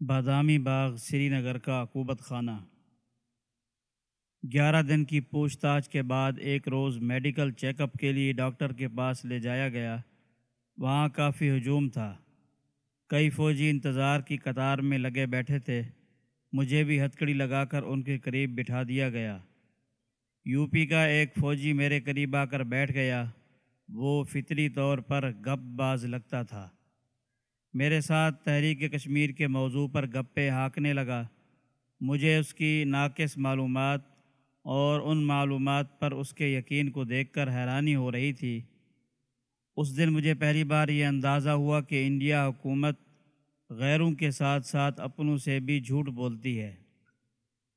بادامی باغ سری نگر کا عقوبت خانہ۔ گیارہ دن کی پوچھ تاچھ کے بعد ایک روز میڈیکل چیک اپ کے لیے ڈاکٹر کے پاس لے جایا گیا۔ وہاں کافی ہجوم تھا۔ کئی فوجی انتظار کی قطار میں لگے بیٹھے تھے۔ مجھے بھی ہتکڑی لگا کر ان کے قریب بٹھا دیا گیا۔ یو پی کا ایک فوجی میرے قریب آ کر بیٹھ گیا۔ وہ فطری طور پر گپ باز لگتا تھا۔ میرے ساتھ تحریک کشمیر کے موضوع پر گپے ہانکنے لگا۔ مجھے اس کی ناقص معلومات اور ان معلومات پر اس کے یقین کو دیکھ کر حیرانی ہو رہی تھی۔ اس دن مجھے پہلی بار یہ اندازہ ہوا کہ انڈیا حکومت غیروں کے ساتھ ساتھ اپنوں سے بھی جھوٹ بولتی ہے۔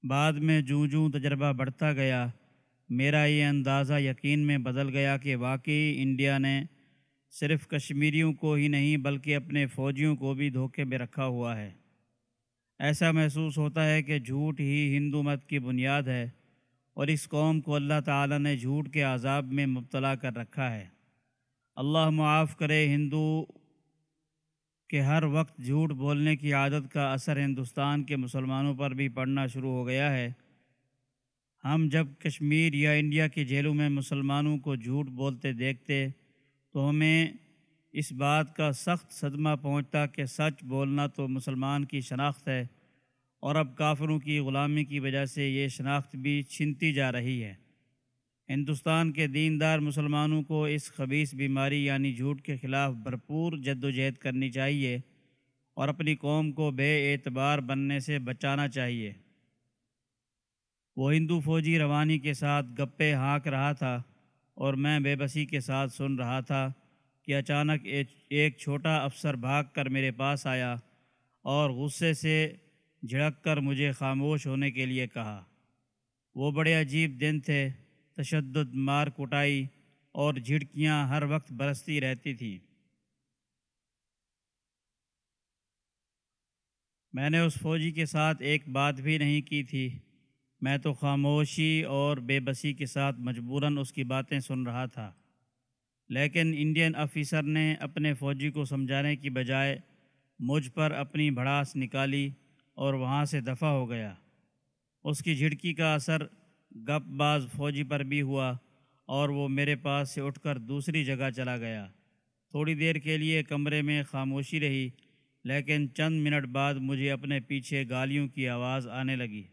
بعد میں جوں جوں تجربہ بڑھتا گیا، میرا یہ اندازہ یقین میں بدل گیا کہ واقعی انڈیا نے صرف کشمیریوں کو ہی نہیں بلکہ اپنے فوجیوں کو بھی دھوکے میں رکھا ہوا ہے۔ ایسا محسوس ہوتا ہے کہ جھوٹ ہی ہندو مت کی بنیاد ہے اور اس قوم کو اللہ تعالیٰ نے جھوٹ کے عذاب میں مبتلا کر رکھا ہے۔ اللہ معاف کرے ہندو کہ ہر وقت جھوٹ بولنے کی عادت کا اثر ہندوستان کے مسلمانوں پر بھی پڑنا شروع ہو گیا ہے۔ ہم جب کشمیر یا انڈیا کی جیلوں میں مسلمانوں کو جھوٹ بولتے دیکھتے تو ہمیں اس بات کا سخت صدمہ پہنچتا کہ سچ بولنا تو مسلمان کی شناخت ہے اور اب کافروں کی غلامی کی وجہ سے یہ شناخت بھی چھنتی جا رہی ہے۔ ہندوستان کے دیندار مسلمانوں کو اس خبیص بیماری یعنی جھوٹ کے خلاف بھرپور جد و جہد کرنی چاہیے اور اپنی قوم کو بے اعتبار بننے سے بچانا چاہیے۔ وہ ہندو فوجی روانی کے ساتھ گپے ہانک رہا تھا۔ اور میں بے بسی کے ساتھ سن رہا تھا کہ اچانک ایک چھوٹا افسر بھاگ کر میرے پاس آیا اور غصے سے جھڑک کر مجھے خاموش ہونے کے لیے کہا۔ وہ بڑے عجیب دن تھے، تشدد، مار کٹائی اور جھڑکیاں ہر وقت برستی رہتی تھیں۔ میں نے اس فوجی کے ساتھ ایک بات بھی نہیں کی تھی۔ میں تو خاموشی اور بے بسی کے ساتھ مجبوراً اس کی باتیں سن رہا تھا۔ لیکن انڈین آفیسر نے اپنے فوجی کو سمجھانے کی بجائے مجھ پر اپنی بھڑاس نکالی اور وہاں سے دفع ہو گیا۔ اس کی جھڑکی کا اثر گپ باز فوجی پر بھی ہوا اور وہ میرے پاس سے اٹھ کر دوسری جگہ چلا گیا۔ تھوڑی دیر کے لیے کمرے میں خاموشی رہی، لیکن چند منٹ بعد مجھے اپنے پیچھے گالیوں کی آواز آنے لگی۔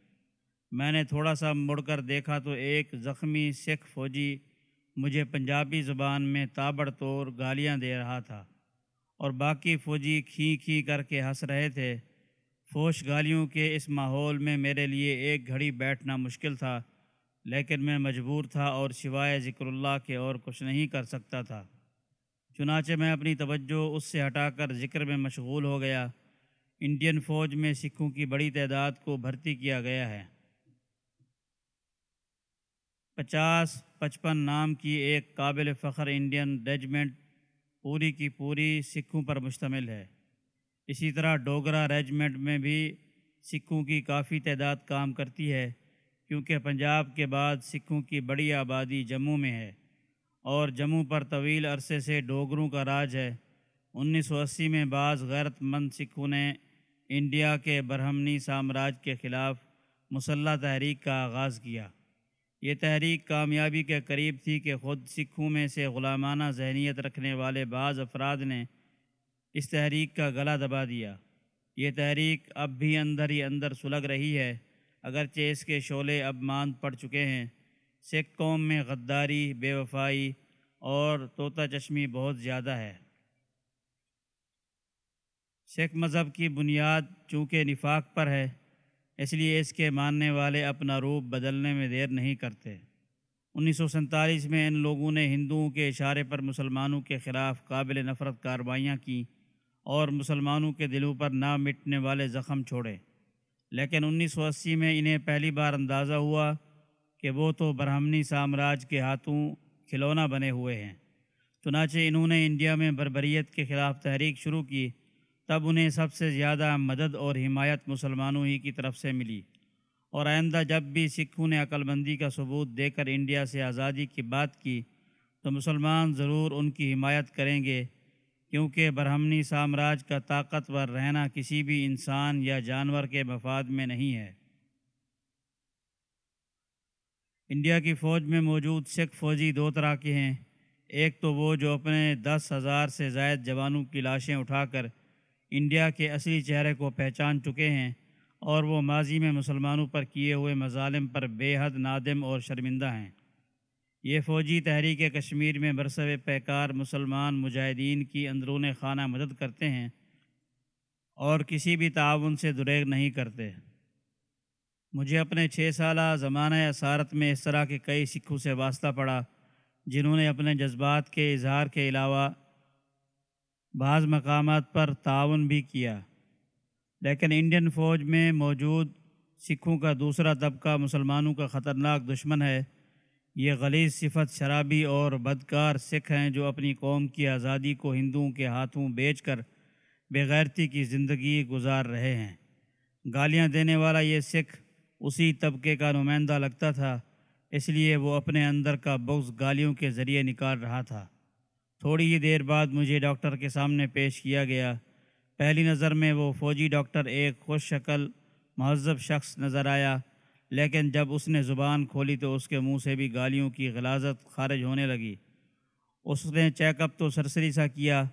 میں نے تھوڑا سا مڑ کر دیکھا تو ایک زخمی سکھ فوجی مجھے پنجابی زبان میں تابڑ توڑ گالیاں دے رہا تھا اور باقی فوجی کھیں کھیں کر کے ہنس رہے تھے۔ فوش گالیوں کے اس ماحول میں میرے لیے ایک گھڑی بیٹھنا مشکل تھا، لیکن میں مجبور تھا اور سوائے ذکر اللہ کے اور کچھ نہیں کر سکتا تھا۔ چنانچہ میں اپنی توجہ اس سے ہٹا کر ذکر میں مشغول ہو گیا۔ انڈین فوج میں سکھوں کی بڑی تعداد کو بھرتی کیا گیا ہے۔ پچاس پچپن نام کی ایک قابل فخر انڈین ریجمنٹ پوری کی پوری سکھوں پر مشتمل ہے۔ اسی طرح ڈوگرا ریجمنٹ میں بھی سکھوں کی کافی تعداد کام کرتی ہے، کیونکہ پنجاب کے بعد سکھوں کی بڑی آبادی جموں میں ہے۔ اور جموں پر طویل عرصے سے ڈوگروں کا راج ہے۔ انیس سو اسی میں بعض غیرت مند سکھوں نے انڈیا کے برہمنی سامراج کے خلاف مسلح تحریک کا آغاز کیا۔ یہ تحریک کامیابی کے قریب تھی کہ خود سکھوں میں سے غلامانہ ذہنیت رکھنے والے بعض افراد نے اس تحریک کا گلا دبا دیا۔ یہ تحریک اب بھی اندر ہی اندر سلگ رہی ہے۔ اگرچہ اس کے شعلے اب ماند پڑ چکے ہیں۔ سکھ قوم میں غداری، بے وفائی اور طوطا چشمی بہت زیادہ ہے۔ سکھ مذہب کی بنیاد چونکہ نفاق پر ہے اس لیے اس کے ماننے والے اپنا روپ بدلنے میں دیر نہیں کرتے۔ انیس سو سینتالیس میں ان لوگوں نے ہندوؤں کے اشارے پر مسلمانوں کے خلاف قابل نفرت کارروائیاں کیں اور مسلمانوں کے دلوں پر نہ مٹنے والے زخم چھوڑے۔ لیکن انیس سو اسی میں انہیں پہلی بار اندازہ ہوا کہ وہ تو برہمنی سامراج کے ہاتھوں کھلونا بنے ہوئے ہیں۔ چنانچہ انہوں نے انڈیا میں بربریت کے خلاف تحریک شروع کی تب انہیں سب سے زیادہ مدد اور حمایت مسلمانوں ہی کی طرف سے ملی۔ اور آئندہ جب بھی سکھوں نے عقل بندی کا ثبوت دے کر انڈیا سے آزادی کی بات کی، تو مسلمان ضرور ان کی حمایت کریں گے، کیونکہ برہمنی سامراج کا طاقتور رہنا کسی بھی انسان یا جانور کے مفاد میں نہیں ہے۔ انڈیا کی فوج میں موجود سکھ فوجی دو طرح کے ہیں۔ ایک تو وہ جو اپنے دس ہزار سے زائد جوانوں کی لاشیں اٹھا کر انڈیا کے اصلی چہرے کو پہچان چکے ہیں اور وہ ماضی میں مسلمانوں پر کیے ہوئے مظالم پر بے حد نادم اور شرمندہ ہیں۔ یہ فوجی تحریک کشمیر میں برسو پیکار مسلمان مجاہدین کی اندرون خانہ مدد کرتے ہیں اور کسی بھی تعاون سے دریغ نہیں کرتے۔ مجھے اپنے چھ سالہ زمانہ اسارت میں اس طرح کے کئی سکھوں سے واسطہ پڑا جنہوں نے اپنے جذبات کے اظہار کے علاوہ بعض مقامات پر تعاون بھی کیا۔ لیکن انڈین فوج میں موجود سکھوں کا دوسرا طبقہ مسلمانوں کا خطرناک دشمن ہے۔ یہ غلیظ صفت شرابی اور بدکار سکھ ہیں جو اپنی قوم کی آزادی کو ہندوؤں کے ہاتھوں بیچ کر بغیرتی کی زندگی گزار رہے ہیں۔ گالیاں دینے والا یہ سکھ اسی طبقے کا نمائندہ لگتا تھا، اس لیے وہ اپنے اندر کا بغض گالیوں کے ذریعے نکال رہا تھا۔ تھوڑی ہی دیر بعد مجھے ڈاکٹر کے سامنے پیش کیا گیا۔ پہلی نظر میں وہ فوجی ڈاکٹر ایک خوش شکل، مہذب شخص نظر آیا، لیکن جب اس نے زبان کھولی تو اس کے منہ سے بھی گالیوں کی غلازت خارج ہونے لگی۔ اس نے چیک اپ تو سرسری سا کیا،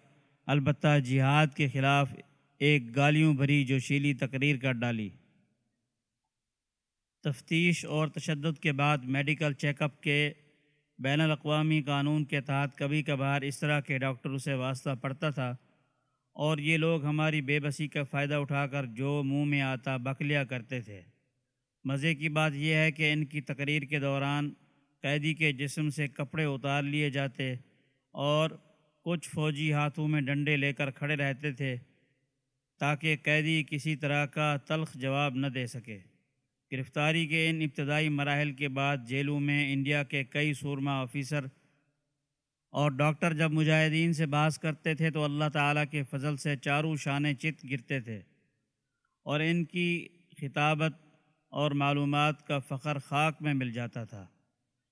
البتہ جہاد کے خلاف ایک گالیوں بھری جوشیلی تقریر کر ڈالی۔ تفتیش اور تشدد کے بعد میڈیکل چیک اپ کے بین الاقوامی قانون کے تحت کبھی کبھار اس طرح کے ڈاکٹروں سے واسطہ پڑتا تھا اور یہ لوگ ہماری بے بسی کا فائدہ اٹھا کر جو منہ میں آتا بکلیا کرتے تھے۔ مزے کی بات یہ ہے کہ ان کی تقریر کے دوران قیدی کے جسم سے کپڑے اتار لیے جاتے اور کچھ فوجی ہاتھوں میں ڈنڈے لے کر کھڑے رہتے تھے تاکہ قیدی کسی طرح کا تلخ جواب نہ دے سکے۔ گرفتاری کے ان ابتدائی مراحل کے بعد جیلوں میں انڈیا کے کئی سورما آفیسر اور ڈاکٹر جب مجاہدین سے باز کرتے تھے تو اللہ تعالیٰ کے فضل سے چاروں شانے چت گرتے تھے اور ان کی خطابت اور معلومات کا فخر خاک میں مل جاتا تھا۔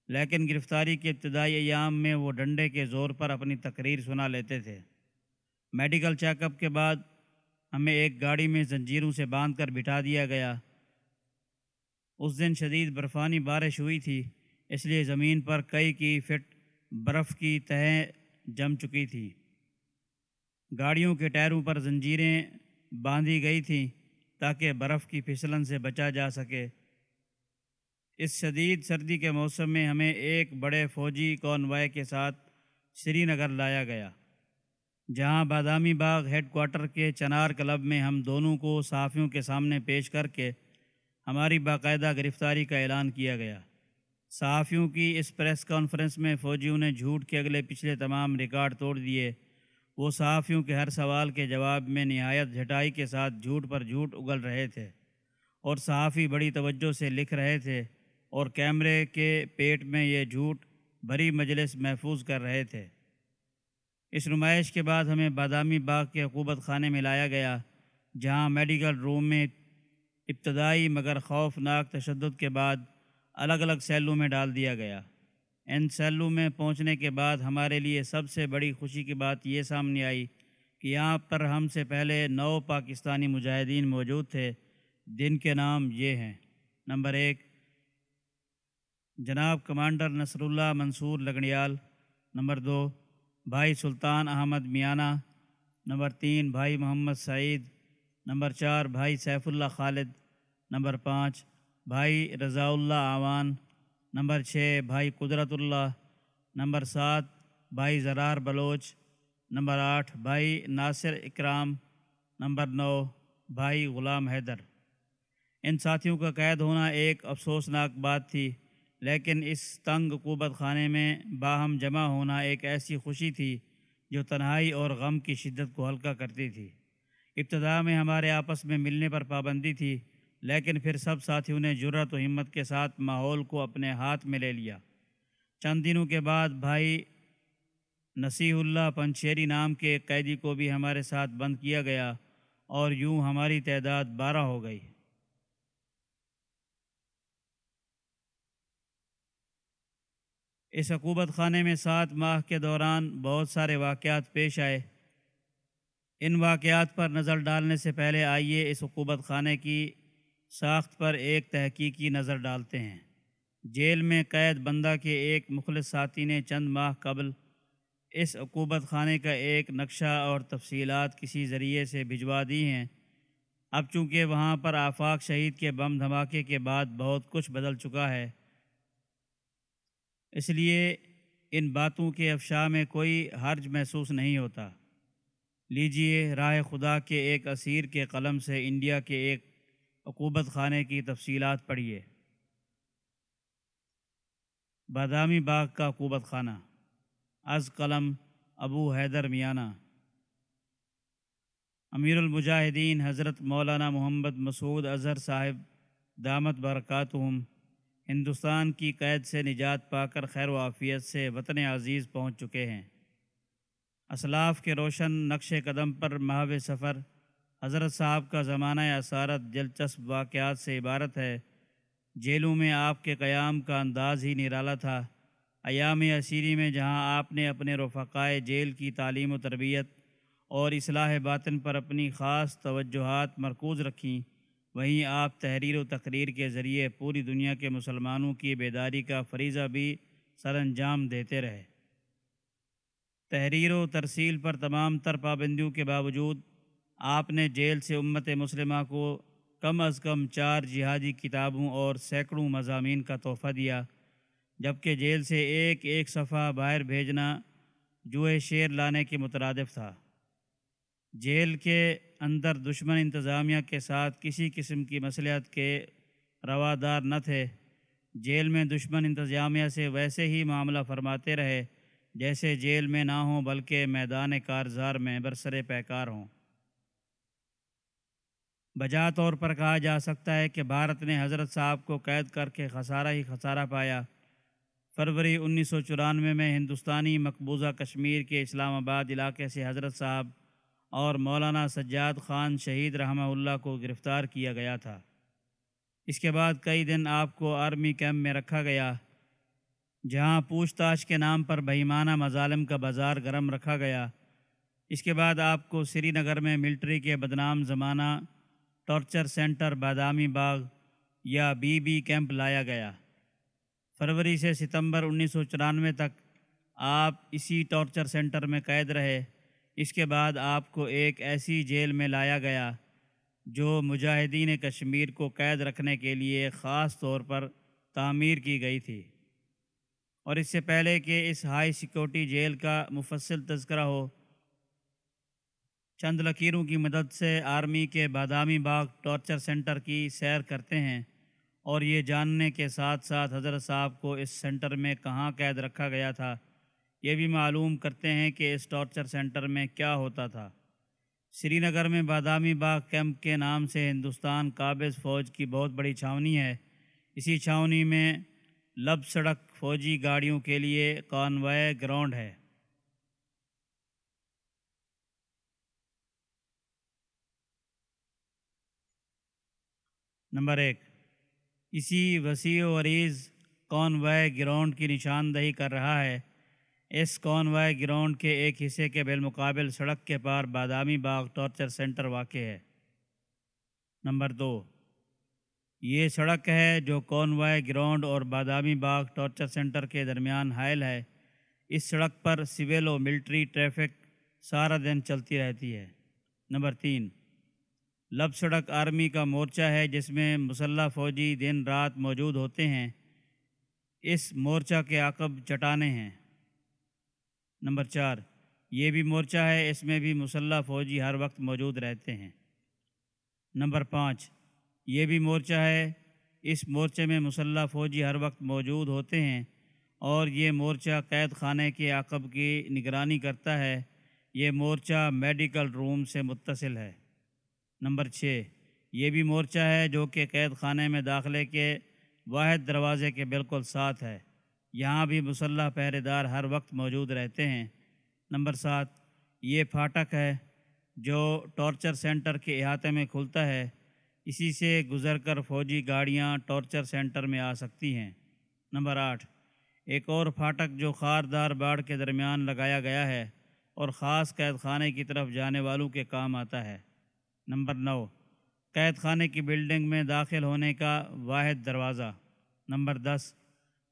لیکن گرفتاری کے ابتدائی ایام میں وہ ڈنڈے کے زور پر اپنی تقریر سنا لیتے تھے۔ میڈیکل چیک اپ کے بعد ہمیں ایک گاڑی میں زنجیروں سے باندھ کر بٹھا دیا گیا۔ اس دن شدید برفانی بارش ہوئی تھی، اس لیے زمین پر کئی کی فٹ برف کی تہیں جم چکی تھی۔ گاڑیوں کے ٹائروں پر زنجیریں باندھی گئی تھیں تاکہ برف کی پھسلن سے بچا جا سکے۔ اس شدید سردی کے موسم میں ہمیں ایک بڑے فوجی کانوائے کے ساتھ سری نگر لایا گیا، جہاں بادامی باغ ہیڈ کوارٹر کے چنار کلب میں ہم دونوں کو صحافیوں کے سامنے پیش کر کے ہماری باقاعدہ گرفتاری کا اعلان کیا گیا۔ صحافیوں کی اس پریس کانفرنس میں فوجیوں نے جھوٹ کے اگلے پچھلے تمام ریکارڈ توڑ دیے۔ وہ صحافیوں کے ہر سوال کے جواب میں نہایت جھٹائی کے ساتھ جھوٹ پر جھوٹ اگل رہے تھے اور صحافی بڑی توجہ سے لکھ رہے تھے اور کیمرے کے پیٹ میں یہ جھوٹ بری مجلس محفوظ کر رہے تھے۔ اس نمائش کے بعد ہمیں بادامی باغ کے حکومت خانے میں لایا گیا، جہاں میڈیکل روم میں ابتدائی مگر خوفناک تشدد کے بعد الگ الگ سیلوں میں ڈال دیا گیا۔ ان سیلوں میں پہنچنے کے بعد ہمارے لیے سب سے بڑی خوشی کی بات یہ سامنے آئی کہ یہاں پر ہم سے پہلے نو پاکستانی مجاہدین موجود تھے، جن کے نام یہ ہیں۔ نمبر ایک، جناب کمانڈر نصر اللہ منصور لگڑیال نمبر دو، بھائی سلطان احمد میانہ نمبر تین، بھائی محمد سعید۔ نمبر چار، بھائی سیف اللہ خالد. نمبر پانچ، بھائی رضاء اللہ آوان. نمبر چھ، بھائی قدرت اللہ. نمبر سات، بھائی زرار بلوچ. نمبر آٹھ، بھائی ناصر اکرام. نمبر نو، بھائی غلام حیدر. ان ساتھیوں کا قید ہونا ایک افسوسناک بات تھی، لیکن اس تنگ قوبت خانے میں باہم جمع ہونا ایک ایسی خوشی تھی جو تنہائی اور غم کی شدت کو ہلکا کرتی تھی۔ ابتدا میں ہمارے آپس میں ملنے پر پابندی تھی، لیکن پھر سب ساتھیوں نے جرت و ہمت کے ساتھ ماحول کو اپنے ہاتھ میں لے لیا۔ چند دنوں کے بعد بھائی نصیح اللہ پنچیری نام کے ایک قیدی کو بھی ہمارے ساتھ بند کیا گیا اور یوں ہماری تعداد بارہ ہو گئی۔ اس حکومت خانے میں سات ماہ کے دوران بہت سارے واقعات پیش آئے۔ ان واقعات پر نظر ڈالنے سے پہلے آئیے اس حکومت خانے کی ساخت پر ایک تحقیقی نظر ڈالتے ہیں۔ جیل میں قید بندہ کے ایک مخلص ساتھی نے چند ماہ قبل اس عقوبت خانے کا ایک نقشہ اور تفصیلات کسی ذریعے سے بھجوا دی ہیں۔ اب چونکہ وہاں پر آفاق شہید کے بم دھماکے کے بعد بہت کچھ بدل چکا ہے، اس لیے ان باتوں کے افشا میں کوئی حرج محسوس نہیں ہوتا۔ لیجیے راہ خدا کے ایک اسیر کے قلم سے انڈیا کے ایک عقوبت خانے کی تفصیلات پڑھیے۔ بادامی باغ کا عقوبت خانہ۔ از قلم ابو حیدر میانہ۔ امیر المجاہدین حضرت مولانا محمد مسعود اظہر صاحب، دامت برکاتہم۔ ہندوستان کی قید سے نجات پا کر خیر و عافیت سے وطن عزیز پہنچ چکے ہیں۔ اسلاف کے روشن نقش قدم پر محو سفر، حضرت صاحب کا زمانہ اثارت دلچسپ واقعات سے عبارت ہے۔ جیلوں میں آپ کے قیام کا انداز ہی نرالا تھا۔ ایام اسیری میں جہاں آپ نے اپنے رفقائے جیل کی تعلیم و تربیت اور اصلاح باطن پر اپنی خاص توجہات مرکوز رکھیں، وہیں آپ تحریر و تقریر کے ذریعے پوری دنیا کے مسلمانوں کی بیداری کا فریضہ بھی سر انجام دیتے رہے۔ تحریر و ترسیل پر تمام تر پابندیوں کے باوجود آپ نے جیل سے امت مسلمہ کو کم از کم چار جہادی کتابوں اور سینکڑوں مضامین کا تحفہ دیا، جبکہ جیل سے ایک ایک صفحہ باہر بھیجنا جوئے شیر لانے کے مترادف تھا۔ جیل کے اندر دشمن انتظامیہ کے ساتھ کسی قسم کی مصلیت کے روادار نہ تھے۔ جیل میں دشمن انتظامیہ سے ویسے ہی معاملہ فرماتے رہے۔ جیسے جیل میں نہ ہوں بلکہ میدان کارزار میں برسر پیکار ہوں۔ بجا طور پر کہا جا سکتا ہے کہ بھارت نے حضرت صاحب کو قید کر کے خسارہ ہی خسارہ پایا۔ فروری انیس سو چورانوے میں ہندوستانی مقبوضہ کشمیر کے اسلام آباد علاقے سے حضرت صاحب اور مولانا سجاد خان شہید رحمہ اللہ کو گرفتار کیا گیا تھا۔ اس کے بعد کئی دن آپ کو آرمی کیمپ میں رکھا گیا۔ جہاں پوچھ تاچھ کے نام پر بہیمانہ مظالم کا بازار گرم رکھا گیا، اس کے بعد آپ کو سری نگر میں ملٹری کے بدنام زمانہ ٹارچر سینٹر بادامی باغ یا بی بی کیمپ لایا گیا۔ فروری سے ستمبر انیس سو چورانوے تک آپ اسی ٹارچر سینٹر میں قید رہے۔ اس کے بعد آپ کو ایک ایسی جیل میں لایا گیا جو مجاہدین کشمیر کو قید رکھنے کے لیے خاص طور پر تعمیر کی گئی تھی۔ اور اس سے پہلے کہ اس ہائی سیکورٹی جیل کا مفصل تذکرہ ہو، چند لکیروں کی مدد سے آرمی کے بادامی باغ ٹارچر سینٹر کی سیر کرتے ہیں اور یہ جاننے کے ساتھ ساتھ حضرت صاحب کو اس سینٹر میں کہاں قید رکھا گیا تھا، یہ بھی معلوم کرتے ہیں کہ اس ٹارچر سینٹر میں کیا ہوتا تھا۔ سری نگر میں بادامی باغ کیمپ کے نام سے ہندوستان قابض فوج کی بہت بڑی چھاونی ہے۔ اسی چھاونی میں لب سڑک فوجی گاڑیوں کے لیے کانوائے گراؤنڈ ہے۔ نمبر ایک، اسی وسیع و عریض کون وائے گراؤنڈ کی نشاندہی کر رہا ہے۔ اس کون وائے گراؤنڈ کے ایک حصے کے بالمقابل سڑک کے پار بادامی باغ ٹارچر سینٹر واقع ہے۔ نمبر دو یہ سڑک ہے جو کون وائے گراؤنڈ اور بادامی باغ ٹارچر سینٹر کے درمیان حائل ہے۔ اس سڑک پر سول و ملٹری ٹریفک سارا دن چلتی رہتی ہے۔ نمبر تین، لب سڑک آرمی کا مورچہ ہے جس میں مسلح فوجی دن رات موجود ہوتے ہیں۔ اس مورچہ کے عقب چٹانے ہیں۔ نمبر چار، یہ بھی مورچہ ہے، اس میں بھی مسلح فوجی ہر وقت موجود رہتے ہیں۔ نمبر پانچ یہ بھی مورچہ ہے۔ اس مورچے میں مسلح فوجی ہر وقت موجود ہوتے ہیں اور یہ مورچہ قید خانے کے عقب کی نگرانی کرتا ہے۔ یہ مورچہ میڈیکل روم سے متصل ہے۔ نمبر چھ، یہ بھی مورچہ ہے جو کہ قید خانے میں داخلے کے واحد دروازے کے بالکل ساتھ ہے۔ یہاں بھی مسلح پہرے دار ہر وقت موجود رہتے ہیں۔ نمبر سات، یہ پھاٹک ہے جو ٹارچر سینٹر کے احاطے میں کھلتا ہے۔ اسی سے گزر کر فوجی گاڑیاں ٹارچر سینٹر میں آ سکتی ہیں۔ نمبر آٹھ، ایک اور پھاٹک جو خاردار باڑ کے درمیان لگایا گیا ہے اور خاص قید خانے کی طرف جانے والوں کے کام آتا ہے۔ نمبر نو، قید خانے کی بلڈنگ میں داخل ہونے کا واحد دروازہ۔ نمبر دس،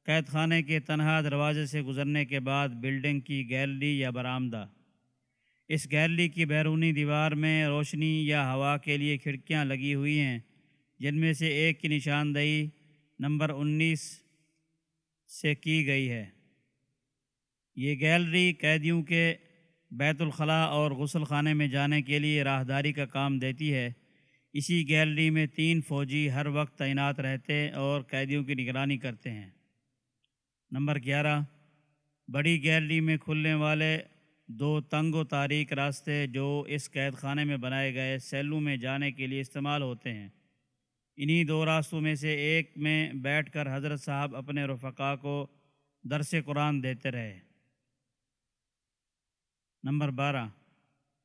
قید خانے کے تنہا دروازے سے گزرنے کے بعد بلڈنگ کی گیلری یا برآمدہ۔ اس گیلری کی بیرونی دیوار میں روشنی یا ہوا کے لیے کھڑکیاں لگی ہوئی ہیں، جن میں سے ایک کی نشاندہی نمبر انیس سے کی گئی ہے۔ یہ گیلری قیدیوں کے بیت الخلاء اور غسل خانے میں جانے کے لیے راہداری کا کام دیتی ہے۔ اسی گیلری میں تین فوجی ہر وقت تعینات رہتے اور قیدیوں کی نگرانی کرتے ہیں۔ نمبر گیارہ، بڑی گیلری میں کھلنے والے دو تنگ و تاریک راستے جو اس قید خانے میں بنائے گئے سیلوں میں جانے کے لیے استعمال ہوتے ہیں۔ انہی دو راستوں میں سے ایک میں بیٹھ کر حضرت صاحب اپنے رفقا کو درس قرآن دیتے رہے۔ نمبر بارہ،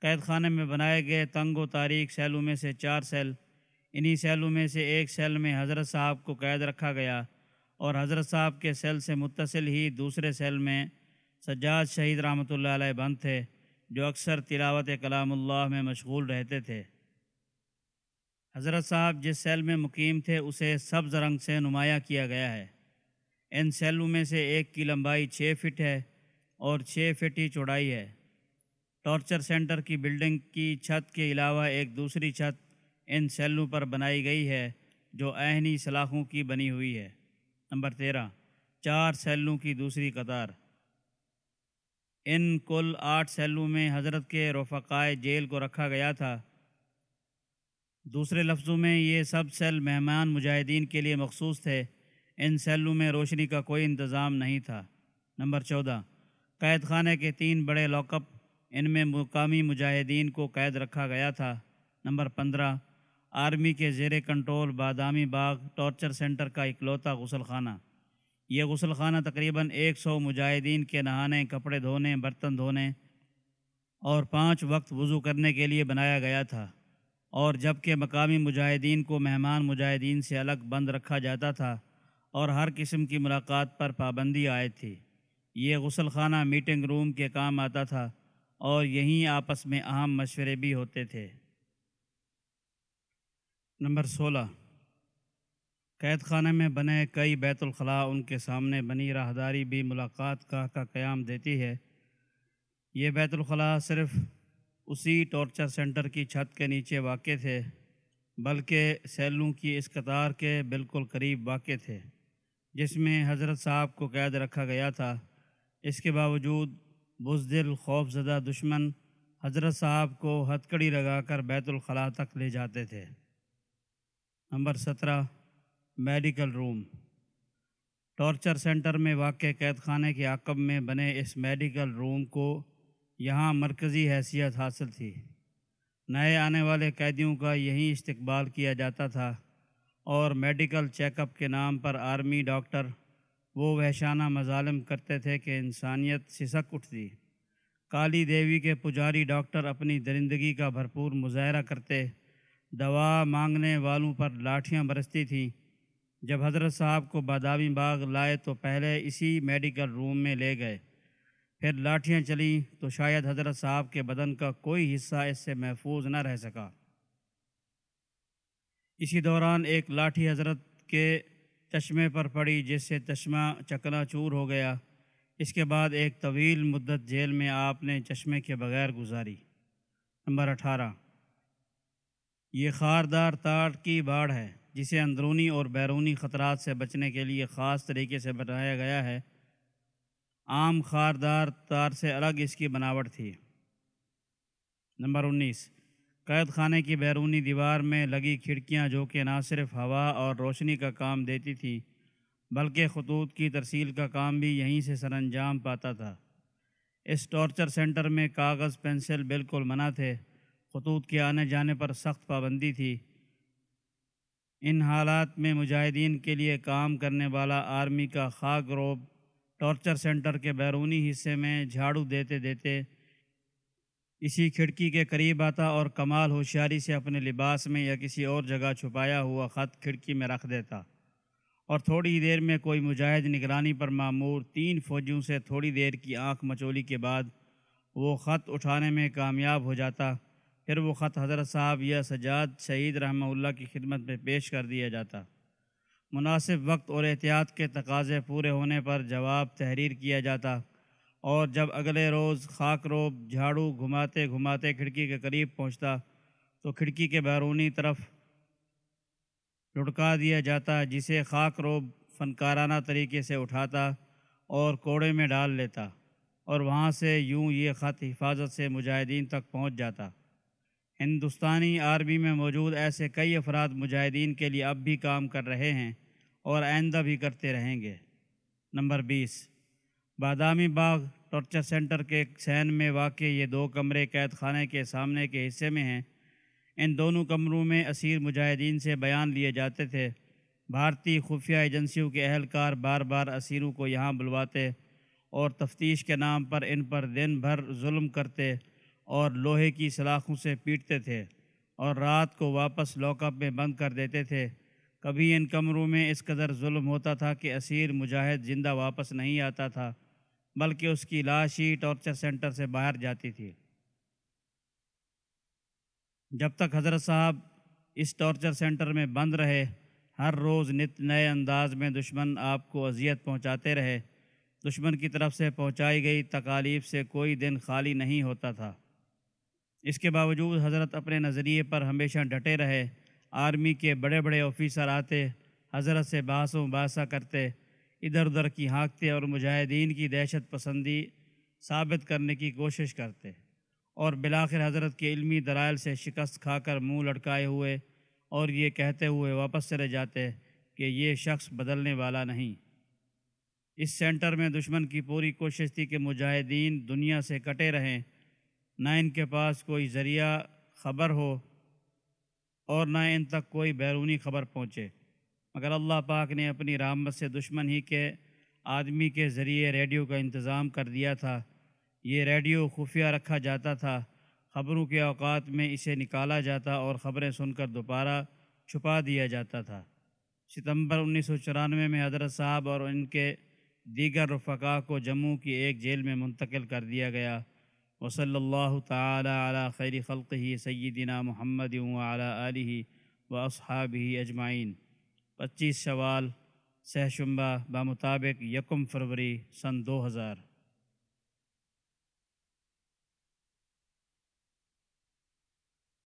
قید خانے میں بنائے گئے تنگ و تاریخ سیلوں میں سے چار سیل، انہی سیلوں میں سے ایک سیل میں حضرت صاحب کو قید رکھا گیا اور حضرت صاحب کے سیل سے متصل ہی دوسرے سیل میں سجاد شہید رحمۃ اللہ علیہ بند تھے، جو اکثر تلاوت کلام اللہ میں مشغول رہتے تھے۔ حضرت صاحب جس سیل میں مقیم تھے، اسے سبز رنگ سے نمایاں کیا گیا ہے۔ ان سیلوں میں سے ایک کی لمبائی چھ فٹ ہے اور چھ فٹ ہی چوڑائی ہے۔ ٹارچر سینٹر کی بلڈنگ کی چھت کے علاوہ ایک دوسری چھت ان سیلوں پر بنائی گئی ہے، جو اہنی سلاخوں کی بنی ہوئی ہے۔ نمبر تیرہ، چار سیلوں کی دوسری قطار۔ ان کل آٹھ سیلوں میں حضرت کے رفقائے جیل کو رکھا گیا تھا۔ دوسرے لفظوں میں یہ سب سیل مہمان مجاہدین کے لیے مخصوص تھے۔ ان سیلوں میں روشنی کا کوئی انتظام نہیں تھا۔ نمبر چودہ، قید خانے کے تین بڑے لاک اپ، ان میں مقامی مجاہدین کو قید رکھا گیا تھا۔ نمبر پندرہ، آرمی کے زیر کنٹرول بادامی باغ ٹارچر سینٹر کا اکلوتا غسل خانہ۔ یہ غسل خانہ تقریباً ایک سو مجاہدین کے نہانے، کپڑے دھونے، برتن دھونے اور پانچ وقت وضو کرنے کے لیے بنایا گیا تھا اور جبکہ مقامی مجاہدین کو مہمان مجاہدین سے الگ بند رکھا جاتا تھا اور ہر قسم کی ملاقات پر پابندی آئے تھی۔ یہ غسل خانہ میٹنگ روم کے کام آتا تھا اور یہیں آپس میں اہم مشورے بھی ہوتے تھے۔ نمبر سولہ۔ قید خانے میں بنے کئی بیت الخلاء ان کے سامنے بنی راہداری بھی ملاقات کا کا قیام دیتی ہے۔ یہ بیت الخلاء صرف اسی ٹارچر سینٹر کی چھت کے نیچے واقع تھے، بلکہ سیلوں کی اس قطار کے بالکل قریب واقع تھے، جس میں حضرت صاحب کو قید رکھا گیا تھا۔ اس کے باوجود بزدل خوف زدہ دشمن حضرت صاحب کو ہتکڑی لگا کر بیت الخلاء تک لے جاتے تھے۔ نمبر سترہ میڈیکل روم۔ ٹارچر سینٹر میں واقع قید خانے کے عقب میں بنے اس میڈیکل روم کو یہاں مرکزی حیثیت حاصل تھی۔ نئے آنے والے قیدیوں کا یہیں استقبال کیا جاتا تھا اور میڈیکل چیک اپ کے نام پر آرمی ڈاکٹر وہ وحشانہ مظالم کرتے تھے کہ انسانیت سسک اٹھتی۔ کالی دیوی کے پجاری ڈاکٹر اپنی درندگی کا بھرپور مظاہرہ کرتے، دوا مانگنے والوں پر لاٹھیاں برستی تھیں۔ جب حضرت صاحب کو بادامی باغ لائے تو پہلے اسی میڈیکل روم میں لے گئے۔ پھر لاٹھیاں چلیں تو شاید حضرت صاحب کے بدن کا کوئی حصہ اس سے محفوظ نہ رہ سکا۔ اسی دوران ایک لاٹھی حضرت کے چشمے پر پڑی جس سے چشمہ چکنا چور ہو گیا۔ اس کے بعد ایک طویل مدت جیل میں آپ نے چشمے کے بغیر گزاری۔ نمبر اٹھارہ۔ یہ خاردار تار کی باڑ ہے۔ جسے اندرونی اور بیرونی خطرات سے بچنے کے لیے خاص طریقے سے بنایا گیا ہے، عام خاردار تار سے الگ اس کی بناوٹ تھی۔ نمبر انیس، قید خانے کی بیرونی دیوار میں لگی کھڑکیاں جو کہ نہ صرف ہوا اور روشنی کا کام دیتی تھی، بلکہ خطوط کی ترسیل کا کام بھی یہیں سے سر انجام پاتا تھا۔ اس ٹارچر سینٹر میں کاغذ پینسل بالکل منع تھے۔ خطوط کے آنے جانے پر سخت پابندی تھی۔ ان حالات میں مجاہدین کے لیے کام کرنے والا آرمی کا خاک روب ٹارچر سینٹر کے بیرونی حصے میں جھاڑو دیتے دیتے اسی کھڑکی کے قریب آتا اور کمال ہوشیاری سے اپنے لباس میں یا کسی اور جگہ چھپایا ہوا خط کھڑکی میں رکھ دیتا اور تھوڑی ہی دیر میں کوئی مجاہد نگرانی پر معمور تین فوجیوں سے تھوڑی دیر کی آنکھ مچولی کے بعد وہ خط اٹھانے میں کامیاب ہو جاتا پھر وہ خط حضرت صاحب یا سجاد شہید رحمہ اللہ کی خدمت میں پیش کر دیا جاتا۔ مناسب وقت اور احتیاط کے تقاضے پورے ہونے پر جواب تحریر کیا جاتا اور جب اگلے روز خاک روب جھاڑو گھماتے گھماتے کھڑکی کے قریب پہنچتا تو کھڑکی کے بیرونی طرف لڑکا دیا جاتا جسے خاک روب فنکارانہ طریقے سے اٹھاتا اور کوڑے میں ڈال لیتا اور وہاں سے یوں یہ خط حفاظت سے مجاہدین تک پہنچ جاتا۔ ہندوستانی آرمی میں موجود ایسے کئی افراد مجاہدین کے لیے اب بھی کام کر رہے ہیں اور آئندہ بھی کرتے رہیں گے۔ نمبر بیس، بادامی باغ ٹارچر سینٹر کے سین میں واقع یہ دو کمرے قید خانے کے سامنے کے حصے میں ہیں۔ ان دونوں کمروں میں اسیر مجاہدین سے بیان لیے جاتے تھے۔ بھارتی خفیہ ایجنسیوں کے اہلکار بار بار اسیروں کو یہاں بلواتے اور تفتیش کے نام پر ان پر دن بھر ظلم کرتے اور لوہے کی سلاخوں سے پیٹتے تھے اور رات کو واپس لاک اپ میں بند کر دیتے تھے۔ کبھی ان کمروں میں اس قدر ظلم ہوتا تھا کہ اسیر مجاہد زندہ واپس نہیں آتا تھا، بلکہ اس کی لاش ہی ٹارچر سینٹر سے باہر جاتی تھی۔ جب تک حضرت صاحب اس ٹارچر سینٹر میں بند رہے، ہر روز نت نئے انداز میں دشمن آپ کو اذیت پہنچاتے رہے۔ دشمن کی طرف سے پہنچائی گئی تکالیف سے کوئی دن خالی نہیں ہوتا تھا۔ اس کے باوجود حضرت اپنے نظریے پر ہمیشہ ڈٹے رہے، آرمی کے بڑے بڑے آفیسر آتے، حضرت سے بحث و باسا کرتے، ادھر ادھر کی ہانکتے اور مجاہدین کی دہشت پسندی ثابت کرنے کی کوشش کرتے اور بلاخر حضرت کے علمی درائل سے شکست کھا کر منہ لٹکائے ہوئے اور یہ کہتے ہوئے واپس چلے جاتے کہ یہ شخص بدلنے والا نہیں۔ اس سینٹر میں دشمن کی پوری کوشش تھی کہ مجاہدین دنیا سے کٹے رہیں۔ نہ ان کے پاس کوئی ذریعہ خبر ہو اور نہ ان تک کوئی بیرونی خبر پہنچے۔ مگر اللہ پاک نے اپنی رحمت سے دشمن ہی کے آدمی کے ذریعے ریڈیو کا انتظام کر دیا تھا۔ یہ ریڈیو خفیہ رکھا جاتا تھا۔ خبروں کے اوقات میں اسے نکالا جاتا اور خبریں سن کر دوبارہ چھپا دیا جاتا تھا۔ ستمبر انیس سو چورانوے میں حضرت صاحب اور ان کے دیگر رفقا کو جموں کی ایک جیل میں منتقل کر دیا گیا۔ وصلی اللہ تعالی علی خیر خلق ہی سیدنا محمد وعلی آلہ و ہی اجمعین پچیس شوال، سہ شمبہ بمطابق یکم فروری سن دو ہزار۔